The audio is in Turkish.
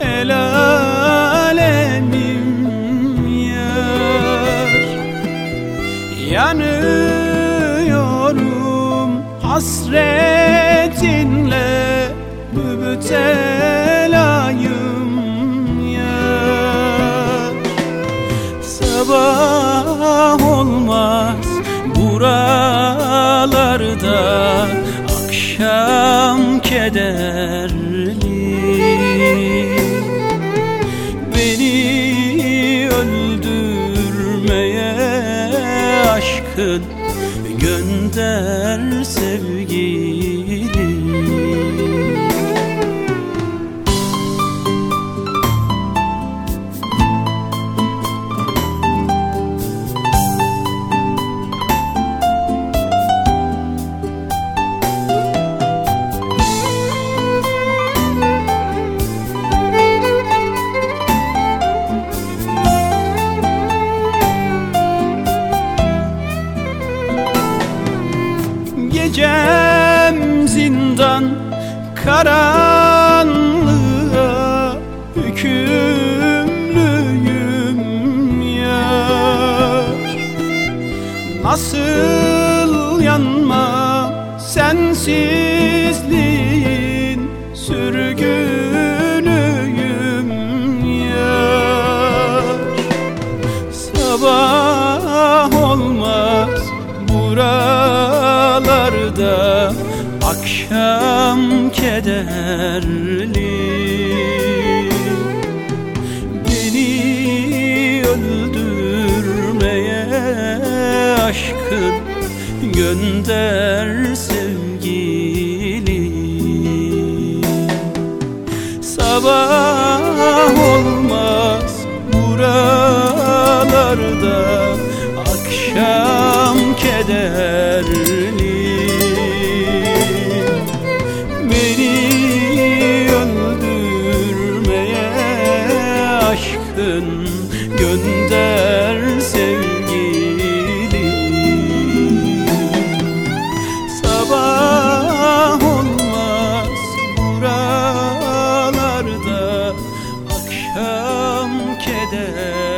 el alemim yar. Yanıyorum hasretinle müptelayım yar. Sabah Beni öldürmeye aşkın Gönder sevgili zindan karanlığa hükümlüyüm yar Nasıl yanmam sensizliğin sürgünüyüm yar Sabah olmaz Akşam kederli. Beni öldürmeye aşkın gönder sevgili. Sabah olmaz buralarda. aşkın gönder sevgili. Sabah olmaz buralarda akşam keder.